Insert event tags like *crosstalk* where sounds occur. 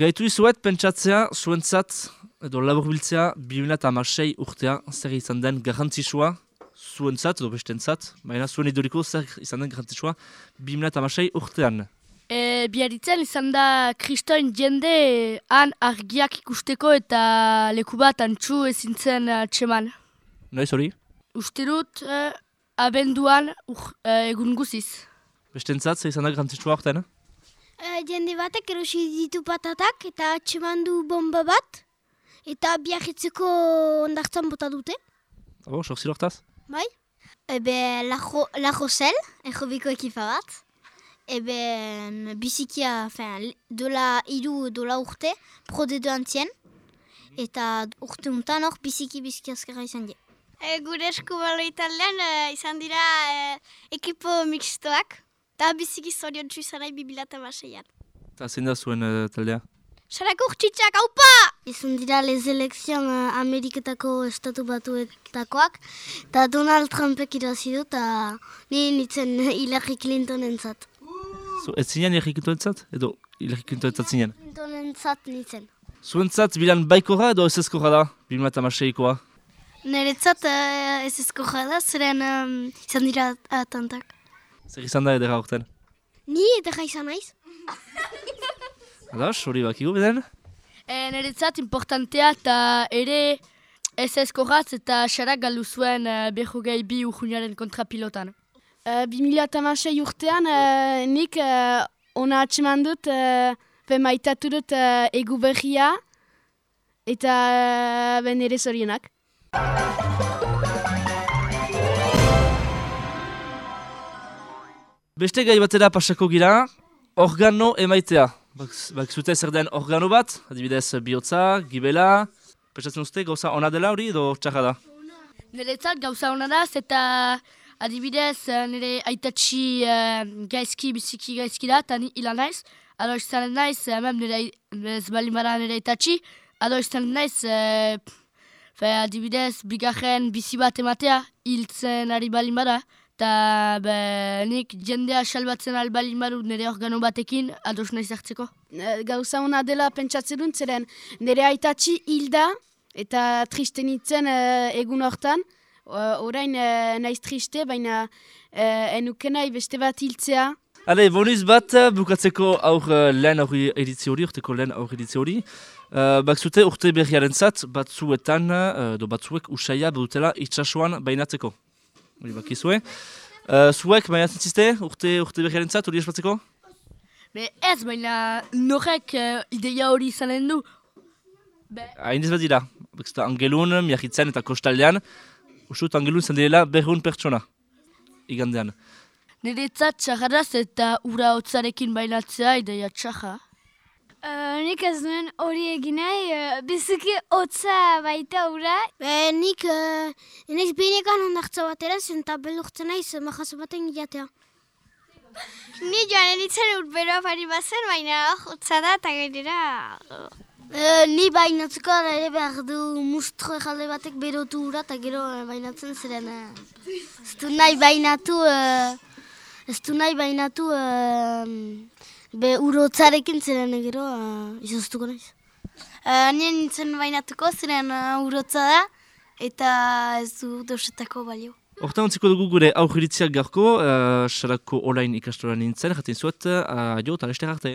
Gaitu izuet, pentsatzea, zuentzat, edo laburbiltzea, 2006 urtea, zer izan den garrantzitsua, zuentzat, edo bestentzat, baina zuen iduriko zer izan den garrantzitsua, 2006 urtean. E, biaritzen izan da kristoin jende han argiak ikusteko eta leku bat antxu ezintzen uh, txeman. Noiz hori? Uste dut e, abenduan ur, e, egun guziz. Bestentzat, zer izan da garrantzitsua urtean? Uh, jende batek erosi ditu patatak eta atxeman du bomba bat. Eta biarritzeko ondartzan bota dute. Abo, sorzi lortaz? Bai? Ebe la, jo, la Josel, errobiko ekipa bat. Ebe mm, bizikia, fin, dola iru dola urte, pro de antzien. Eta urte untan hor biziki biziki azkarra izan die. E, gure esku baloi taldean e, izan dira e, ekipo mixtoak. Eta biziki zorion txu izan nahi bibilata maseian. Eta zein da zuen uh, taldea? Sarako urtsitsak, haupa! Izan dira les elekzion uh, Ameriketako estatu batuetakoak. Eta Donald Trumpek irazi du eta ni nintzen Hillary Clinton entzat. So, ez zinen Hillary Clinton entzat? Edo Hillary Clinton entzat zinen? Clinton entzat nintzen. Zuentzat bilan baikora edo ez ezkorra da, 2006koa? Neretzat uh, ez ezkorra da, zeren um, izan dira atantak. Zer izan da edera urtean? Ni edera izan naiz. *laughs* Adas, hori bakigu beden? E, Neretzat importantea eta ere ez ezkorratz eta xarak galdu zuen uh, behogei bi urjunaren kontrapilotan. Uh, 2006 urtean uh, nik uh, ona atseman dut, uh, be maitatu dut uh, egu berria eta uh, ben ere zorionak. Beste gai batera pasako gira, organo emaitea. Bak, zute zer den organo bat, adibidez bihotza, gibela, pesatzen uste gauza ona dela hori edo txarra da? Niretzat gauza hona da, eta adibidez eh, nire aitatxi uh, gaizki, biziki gaizki da, eta ni ilan naiz. Ado izan naiz, hemen nire, ez bali bada nire aitatxi, ado izan naiz, uh, fe, adibidez, bigarren bizi bat ematea, hiltzen ari bali bada. Eta nik jendea salbatzen albalin badu nire organo batekin, ados nahi zartzeko. Gauza hona dela pentsatzen dut, zeren nire aitatxi hilda eta triste nintzen uh, egun hortan. Uh, orain uh, naiz triste, baina uh, enuke nahi beste bat hiltzea. Hale, bonus bat bukatzeko aur uh, lehen aur edizio hori, urteko lehen aur edizio hori. Uh, bak zute urte berriaren zat, batzuetan, uh, do batzuek usaia badutela itxasuan bainatzeko. Hori bakizue. Uh, zuek, baina zentziste, urte, urte berriaren zat, hori espatzeko? Be ez, baina norek uh, ideia hori izanen du. Hain ez bat dira. Bekzta angelun, miahitzen eta kostaldean. Usut angelun zen direla berrun pertsona. Igandean. Niretzat txarradaz eta ura hotzarekin bainatzea ideia txarra. Uh, nik ez duen hori egin nahi, uh, biziki hotza baita ura. Be, nik, uh, naiz behinekan ondartza batera zen eta belurtzen naiz majazo baten gilatea. Ni joan eritzen urberoa pari bazen, baina hotza da eta gainera... Uh, ni bainatzeko ere behar du mustro ejalde batek berotu ura eta gero uh, bainatzen ziren. Uh, ez du nahi bainatu, uh, ez du nahi bainatu... Uh, Be urotzarekin ziren gero uh, izoztuko naiz. Uh, nien nintzen bainatuko ziren uh, urotza da eta ez du deusetako balio. Hortan ontziko dugu gure aurriritziak garko, uh, sarako olain ikastoran nintzen, jaten zuet, uh, jo, taleste arte.